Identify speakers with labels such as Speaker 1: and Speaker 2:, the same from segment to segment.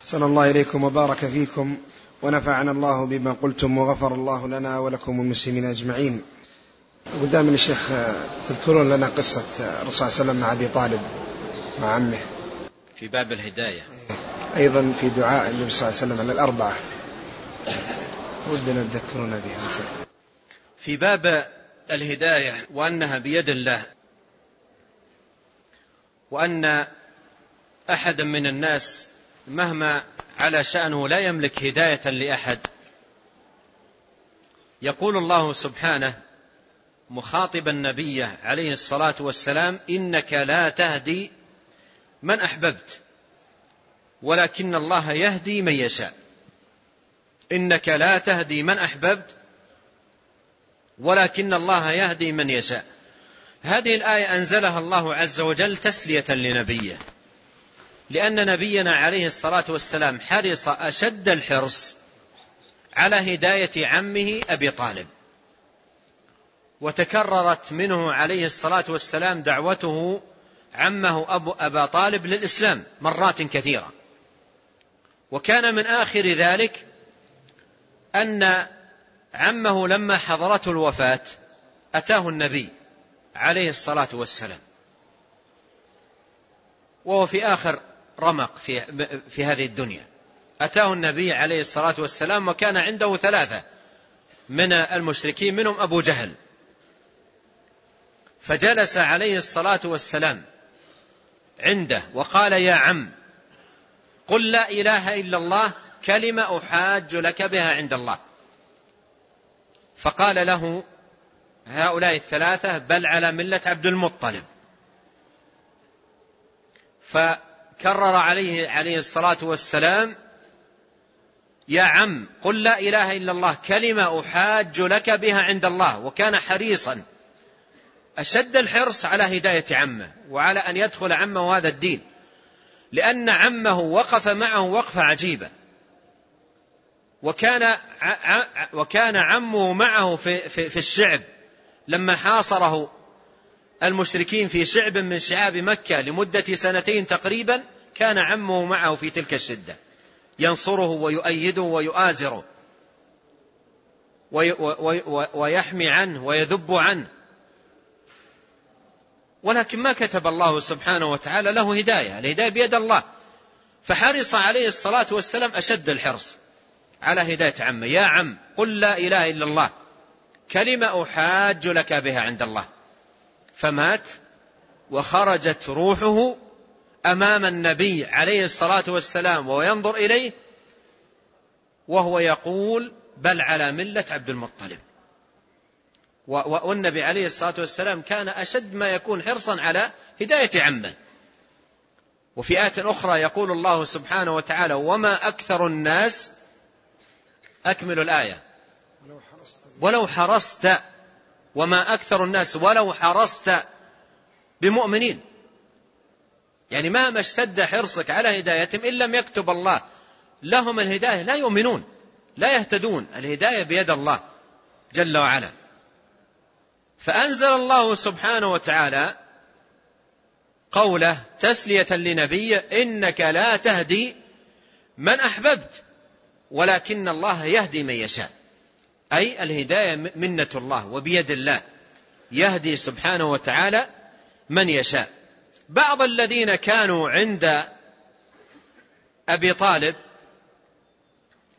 Speaker 1: صلى الله إليكم وبارك فيكم ونفعنا الله بما قلتم وغفر الله لنا ولكم والمسلمين أجمعين. دائما الشيخ تذكرون لنا قصة الرسول صلى الله عليه وسلم مع أبي طالب مع عمه.
Speaker 2: في باب الهداية.
Speaker 1: أيضا في دعاء النبي صلى الله عليه وسلم على الأربعة. ودنا تذكرنا بها.
Speaker 2: في باب الهداية وأنها بيد الله. وأن أحدا من الناس مهما على شأنه لا يملك هداية لأحد. يقول الله سبحانه مخاطبا النبي عليه الصلاة والسلام إنك لا تهدي من أحببت ولكن الله يهدي من يشاء. إنك لا تهدي من أحببت ولكن الله يهدي من يشاء. هذه الآية أنزلها الله عز وجل تسلية لنبيه. لأن نبينا عليه الصلاة والسلام حرص أشد الحرص على هداية عمه أبي طالب. وتكررت منه عليه الصلاة والسلام دعوته عمه أبو أبا طالب للإسلام مرات كثيرة. وكان من آخر ذلك أن عمه لما حضرته الوفاة أتاه النبي عليه الصلاة والسلام. وهو في آخر رمق في, في هذه الدنيا. أتاه النبي عليه الصلاة والسلام وكان عنده ثلاثة من المشركين منهم أبو جهل. فجلس عليه الصلاة والسلام عنده وقال يا عم قل لا إله إلا الله كلمة أحاج لك بها عند الله. فقال له هؤلاء الثلاثة بل على ملة عبد المطلب. فكرر عليه عليه الصلاة والسلام يا عم قل لا إله إلا الله كلمة أحاج لك بها عند الله وكان حريصا. أشد الحرص على هداية عمه وعلى أن يدخل عمه هذا الدين لأن عمه وقف معه وقفة عجيبة. وكان وكان عمه معه في, في, في الشعب لما حاصره المشركين في شعب من شعاب مكة لمدة سنتين تقريبا كان عمه معه في تلك الشدة. ينصره ويؤيده ويؤازره. ويحمي عنه ويذب عنه. ولكن ما كتب الله سبحانه وتعالى له هداية الهداية بيد الله. فحرص عليه الصلاة والسلام أشد الحرص على هداية عمه. يا عم قل لا إله إلا الله. كلمة أحاج لك بها عند الله. فمات وخرجت روحه أمام النبي عليه الصلاة والسلام وهو ينظر إليه وهو يقول بل على ملة عبد المطلب. والنبي عليه الصلاة والسلام كان أشد ما يكون حرصا على هداية عمه. وفي آية أخرى يقول الله سبحانه وتعالى وما أكثر الناس أكمل الآية. ولو حرصت وما أكثر الناس ولو حرصت بمؤمنين. يعني مهما اشتد حرصك على هدايتهم إن لم يكتب الله. لهم الهداية لا يؤمنون لا يهتدون. الهداية بيد الله جل وعلا. فأنزل الله سبحانه وتعالى قوله تسلية لنبي إنك لا تهدي من أحببت ولكن الله يهدي من يشاء. أي الهداية منة الله وبيد الله. يهدي سبحانه وتعالى من يشاء. بعض الذين كانوا عند أبي طالب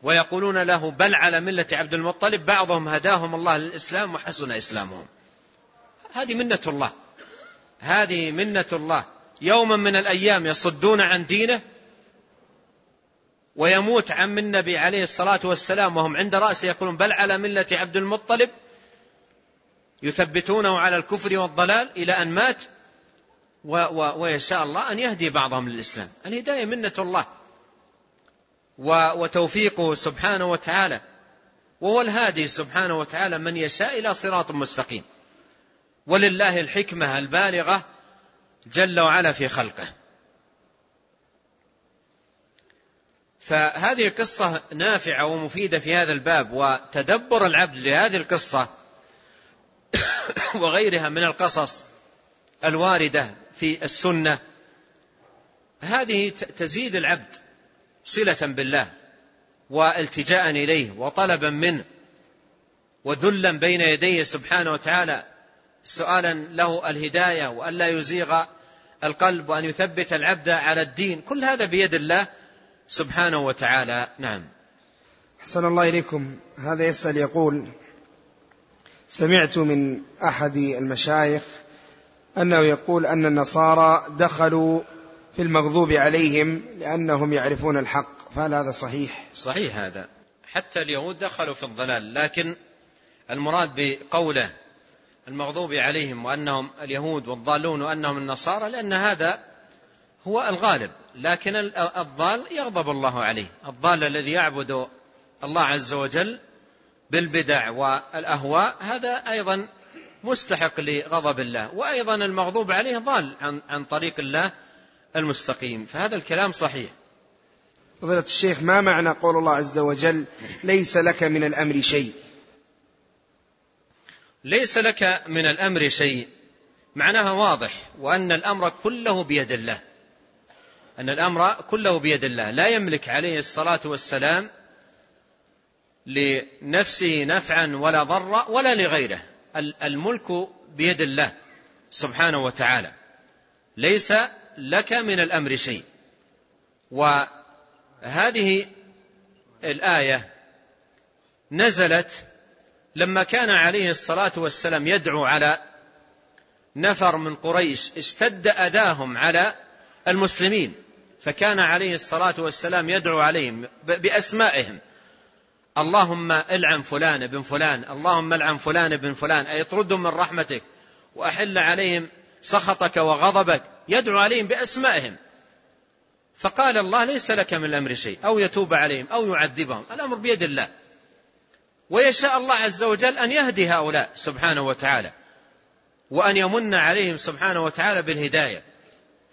Speaker 2: ويقولون له بل على ملة عبد المطلب بعضهم هداهم الله للإسلام وحسن إسلامهم. هذه منة الله. هذه منة الله. يوما من الأيام يصدون عن دينه ويموت عم النبي عليه الصلاة والسلام وهم عند رأسه يقولون بل على ملة عبد المطلب يثبتونه على الكفر والضلال إلى أن مات و و ويشاء الله أن يهدي بعضهم للإسلام. الهداية منة الله وتوفيقه سبحانه وتعالى وهو الهادي سبحانه وتعالى من يشاء إلى صراط مستقيم. ولله الحكمة البالغة جل وعلا في خلقه. فهذه قصة نافعة ومفيدة في هذا الباب وتدبر العبد لهذه القصة وغيرها من القصص الواردة في السنة. هذه تزيد العبد صلة بالله والتجاء إليه وطلبا منه وذلا بين يديه سبحانه وتعالى سؤالا له الهداية وألا يزيغ القلب وأن يثبت العبد على الدين. كل هذا بيد الله سبحانه وتعالى. نعم.
Speaker 1: حسن الله إليكم. هذا يسأل يقول سمعت من أحد المشايخ أنه يقول أن النصارى دخلوا في المغضوب عليهم لأنهم يعرفون الحق. فهل هذا صحيح؟
Speaker 2: صحيح هذا. حتى اليهود دخلوا في الضلال لكن المراد بقوله المغضوب عليهم وأنهم اليهود والضالون وأنهم النصارى لأن هذا هو الغالب لكن الضال يغضب الله عليه. الضال الذي يعبد الله عز وجل بالبدع والأهواء هذا أيضا مستحق لغضب الله. وأيضا المغضوب عليه ضال عن, عن طريق الله المستقيم. فهذا الكلام صحيح.
Speaker 1: فضيلة الشيخ ما معنى قول الله عز وجل ليس لك من الأمر شيء؟
Speaker 2: ليس لك من الأمر شيء. معناها واضح وأن الأمر كله بيد الله. أن الأمر كله بيد الله. لا يملك عليه الصلاة والسلام لنفسه نفعا ولا ضرا ولا لغيره. الملك بيد الله سبحانه وتعالى. ليس لك من الأمر شيء. وهذه الآية نزلت لما كان عليه الصلاة والسلام يدعو على نفر من قريش اشتد أذاهم على المسلمين. فكان عليه الصلاة والسلام يدعو عليهم بأسمائهم. اللهم العن فلان ابن فلان اللهم العن فلان ابن فلان أي اطردهم من رحمتك وأحل عليهم سخطك وغضبك. يدعو عليهم بأسمائهم. فقال الله ليس لك من الأمر شيء أو يتوب عليهم أو يعذبهم. الأمر بيد الله. ويشاء الله عز وجل أن يهدي هؤلاء سبحانه وتعالى وأن يمن عليهم سبحانه وتعالى بالهداية.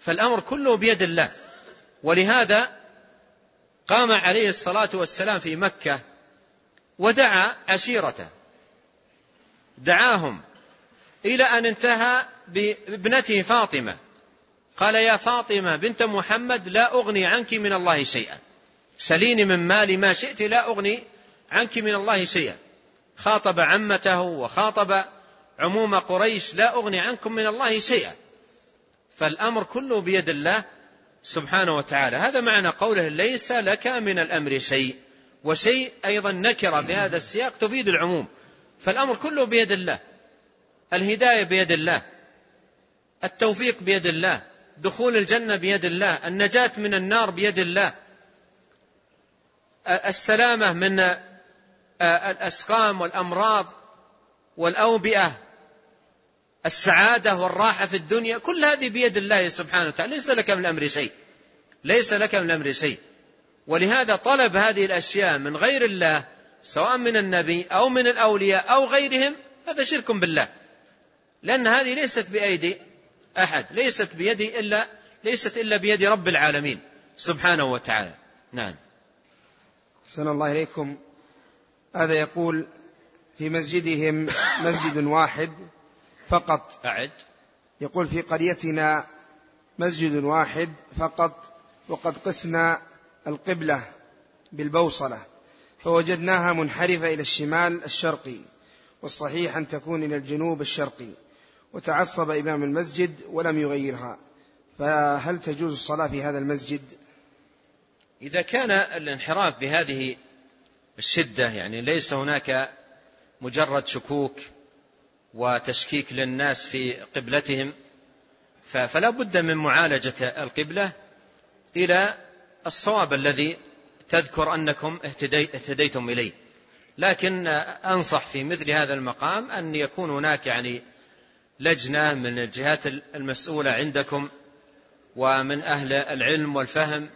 Speaker 2: فالأمر كله بيد الله. ولهذا قام عليه الصلاة والسلام في مكة ودعا عشيرته. دعاهم إلى أن انتهى بابنته فاطمة. قال يا فاطمة بنت محمد لا أغني عنك من الله شيئا. سليني من مالي ما شئت لا أغني عنك من الله شيئا. خاطب عمته وخاطب عموم قريش لا أغني عنكم من الله شيئا. فالأمر كله بيد الله سبحانه وتعالى. هذا معنى قوله ليس لك من الأمر شيء. وشيء أيضا نكرة في هذا السياق تفيد العموم. فالأمر كله بيد الله. الهداية بيد الله. التوفيق بيد الله. دخول الجنة بيد الله. النجاة من النار بيد الله. السلامة من الأسقام والأمراض والأوبئة. السعادة والراحة في الدنيا كل هذه بيد الله سبحانه وتعالى. ليس لك من الأمر شيء. ليس لك من الأمر شيء. ولهذا طلب هذه الأشياء من غير الله سواء من النبي أو من الأولياء أو غيرهم هذا شرك بالله. لأن هذه ليست بأيدي أحد ليست بيدي إلا ليست إلا بيد رب العالمين سبحانه وتعالى. نعم.
Speaker 1: أحسن الله إليكم. هذا يقول في مسجدهم مسجد واحد فقط
Speaker 2: أعد.
Speaker 1: يقول في قريتنا مسجد واحد فقط وقد قسنا القبلة بالبوصلة فوجدناها منحرفة إلى الشمال الشرقي والصحيح أن تكون إلى الجنوب الشرقي وتعصب إمام المسجد ولم يغيرها. فهل تجوز الصلاة في هذا المسجد؟
Speaker 2: إذا كان الانحراف بهذه الشدة يعني ليس هناك مجرد شكوك وتشكيك للناس في قبلتهم فلا بد من معالجة القبلة إلى الصواب الذي تذكر أنكم اهتديتم إليه. لكن أنصح في مثل هذا المقام أن يكون هناك يعني لجنة من الجهات المسؤولة عندكم ومن أهل العلم والفهم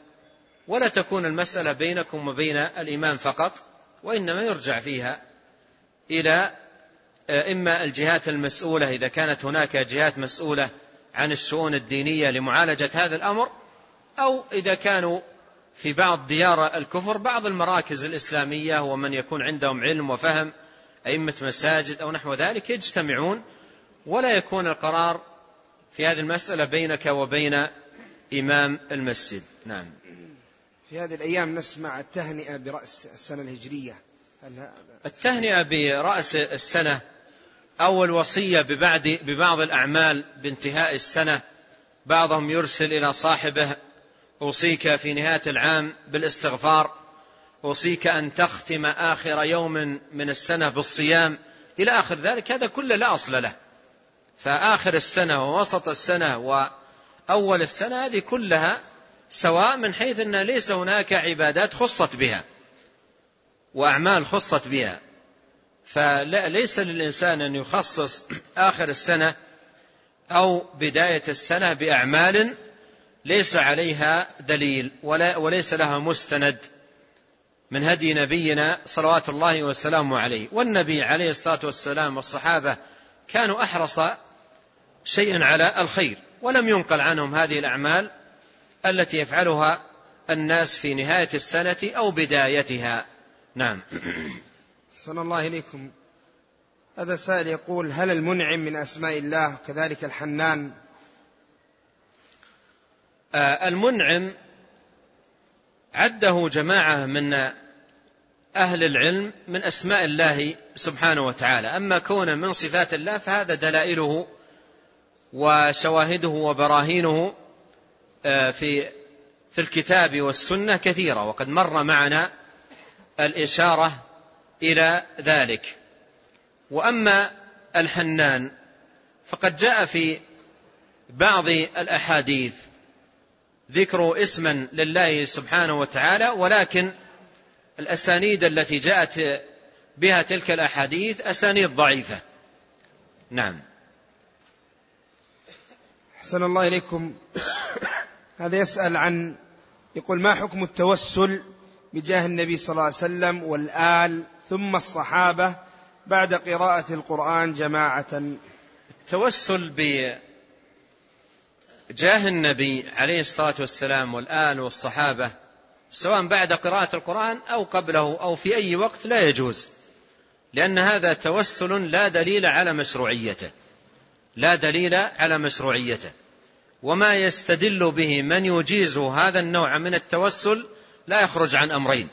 Speaker 2: ولا تكون المسألة بينكم وبين الإمام فقط وإنما يرجع فيها إلى إما الجهات المسؤولة إذا كانت هناك جهات مسؤولة عن الشؤون الدينية لمعالجة هذا الأمر أو إذا كانوا في بعض ديار الكفر بعض المراكز الإسلامية ومن يكون عندهم علم وفهم أئمة مساجد أو نحو ذلك يجتمعون ولا يكون القرار في هذه المسألة بينك وبين إمام المسجد. نعم.
Speaker 1: في هذه الأيام نسمع التهنئة برأس السنة الهجرية.
Speaker 2: التهنئة برأس السنة أو الوصية ببعض, ببعض الأعمال بانتهاء السنة بعضهم يرسل إلى صاحبه أوصيك في نهاية العام بالاستغفار أوصيك أن تختم آخر يوم من السنة بالصيام إلى آخر ذلك هذا كله لا أصل له. فآخر السنة ووسط السنة وأول السنة هذه كلها سواء من حيث أن ليس هناك عبادات خصت بها. وأعمال خصت بها. فليس للإنسان أن يخصص آخر السنة أو بداية السنة بأعمال ليس عليها دليل ولا وليس لها مستند من هدي نبينا صلوات الله وسلامه عليه. والنبي عليه الصلاة والسلام والصحابة كانوا أحرص شيء على الخير ولم ينقل عنهم هذه الأعمال التي يفعلها الناس في نهاية السنة أو بدايتها. نعم.
Speaker 1: صلى الله إليكم. هذا سائل يقول هل المنعم من أسماء الله كذلك الحنان؟
Speaker 2: آه المنعم عده جماعة من أهل العلم من أسماء الله سبحانه وتعالى. أما كون من صفات الله فهذا دلائله وشواهده وبراهينه آه، في في الكتاب والسنة كثيرة. وقد مر معنا الإشارة إلى ذلك. وأما الحنان فقد جاء في بعض الأحاديث ذكر اسما لله سبحانه وتعالى ولكن الأسانيد التي جاءت بها تلك الأحاديث أسانيد ضعيفة. نعم.
Speaker 1: حسن الله إليكم. هذا يسأل عن يقول ما حكم التوسل بجاه النبي صلى الله عليه وسلم والآل ثم الصحابة بعد قراءة القرآن جماعة.
Speaker 2: التوسل بجاه النبي عليه الصلاة والسلام والآل والصحابة سواء بعد قراءة القرآن أو قبله أو في أي وقت لا يجوز لأن هذا توسل لا دليل على مشروعيته لا دليل على مشروعيته. وما يستدل به من يجيز هذا النوع من التوسل لا يخرج عن أمرين.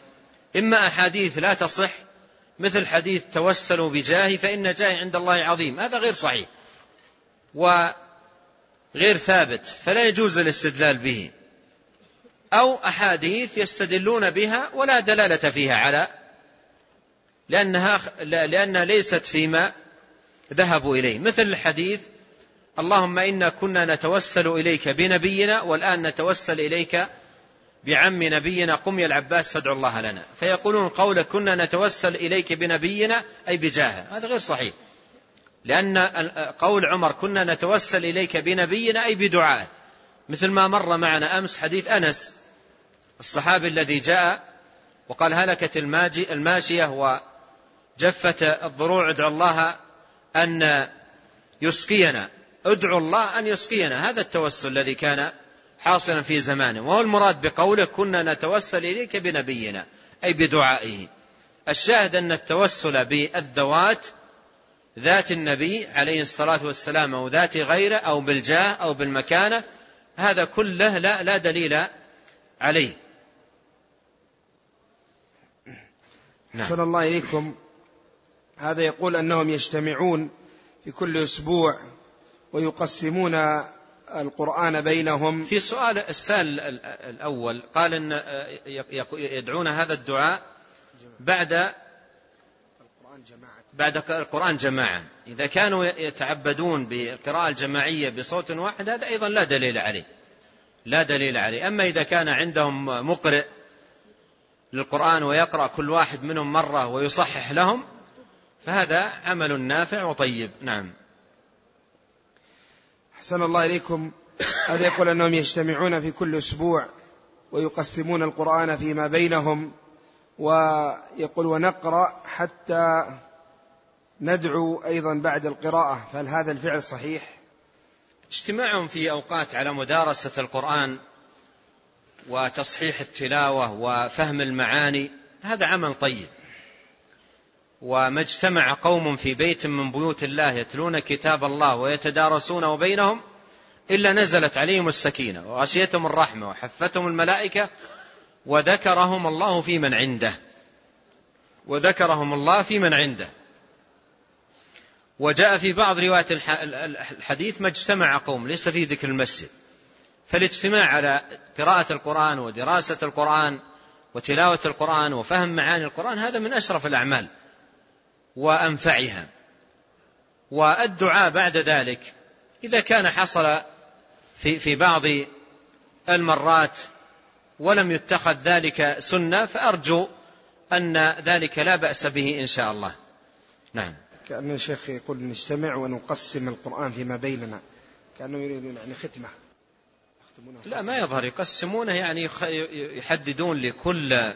Speaker 2: إما أحاديث لا تصح مثل حديث توسلوا بجاهي فإن جاهي عند الله عظيم. هذا غير صحيح وغير ثابت فلا يجوز الاستدلال به. أو أحاديث يستدلون بها ولا دلالة فيها على لأنها لأنها ليست فيما ذهبوا إليه. مثل الحديث اللهم إنا كنا نتوسل إليك بنبينا والآن نتوسل إليك بعم نبينا قم يا العباس فادعوا الله لنا. فيقولون قول كنا نتوسل إليك بنبينا أي بجاهه. هذا غير صحيح. لأن قول عمر كنا نتوسل إليك بنبينا أي بدعائه. مثل ما مر معنا أمس حديث أنس الصحابي الذي جاء وقال هلكت الماشية وجفت الضروع ادعو الله أن يسقينا. ادعو الله أن يسقينا. هذا التوسل الذي كان حاصلا في زمانه. وهو المراد بقوله كنا نتوسل إليك بنبينا أي بدعائه. الشاهد أن التوسل بالذوات ذات النبي عليه الصلاة والسلام أو ذات غيره أو بالجاه أو بالمكانة هذا كله لا, لا دليل عليه.
Speaker 1: نعم. صلى الله إليكم. هذا يقول أنهم يجتمعون في كل أسبوع ويقسمون القرآن بينهم.
Speaker 2: في سؤال السائل الأول قال أن يدعون هذا الدعاء بعد بعد القرآن جماعة. إذا كانوا يتعبدون بالقراءة الجماعية بصوت واحد هذا أيضا لا دليل عليه. لا دليل عليه. أما إذا كان عندهم مقرئ للقرآن ويقرأ كل واحد منهم مرة ويصحح لهم فهذا عمل نافع وطيب. نعم.
Speaker 1: أحسن الله إليكم هذا يقول أنهم يجتمعون في كل أسبوع ويقسمون القرآن فيما بينهم ويقول ونقرأ حتى ندعو أيضا بعد القراءة. فهل هذا الفعل صحيح؟
Speaker 2: اجتماعهم في أوقات على مدارسة القرآن وتصحيح التلاوة وفهم المعاني هذا عمل طيب. وما اجتمع قوم في بيت من بيوت الله يتلون كتاب الله ويتدارسونه بينهم إلا نزلت عليهم السكينة وغشيتهم الرحمة وحفتهم الملائكة وذكرهم الله في من عنده. وذكرهم الله في من عنده. وجاء في بعض روايات الحديث ما اجتمع قوم ليس في ذكر المسجد. فالاجتماع على قراءة القرآن ودراسة القرآن وتلاوة القرآن وفهم معاني القرآن هذا من أشرف الأعمال. وأنفعها. والدعاء بعد ذلك إذا كان حصل في في بعض المرات ولم يتخذ ذلك سنة فأرجو أن ذلك لا بأس به إن شاء الله. نعم.
Speaker 1: كأن الشيخ يقول نجتمع ونقسم القرآن فيما بيننا. كأنه يريدون يعني ختمة
Speaker 2: لا ما يظهر. يقسمونه يعني يحددون لكل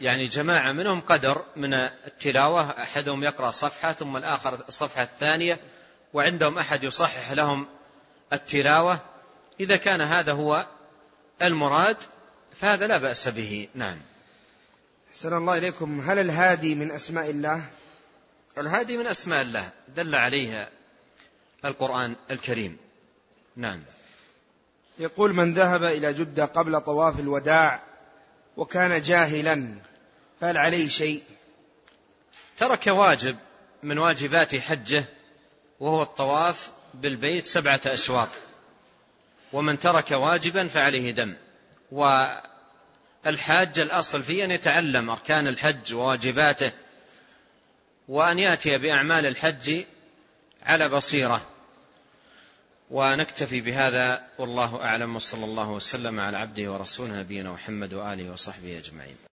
Speaker 2: يعني جماعة منهم قدر من التلاوة أحدهم يقرأ صفحة ثم الآخر الصفحة الثانية وعندهم أحد يصحح لهم التلاوة. إذا كان هذا هو المراد فهذا لا بأس به. نعم.
Speaker 1: حسن الله إليكم. هل الهادي من أسماء الله؟
Speaker 2: الهادي من أسماء الله. دل عليها القرآن الكريم. نعم.
Speaker 1: يقول من ذهب إلى جدة قبل طواف الوداع وكان جاهلا فهل عليه شيء؟
Speaker 2: ترك واجب من واجبات حجه وهو الطواف بالبيت سبعة أشواط. ومن ترك واجبا فعليه دم. والحاج الأصل فيه أن يتعلم أركان الحج وواجباته وأن يأتي بأعمال الحج على بصيرة. ونكتفي بهذا والله أعلم وصلى الله وسلم على عبده ورسوله نبينا محمد وآله وصحبه أجمعين.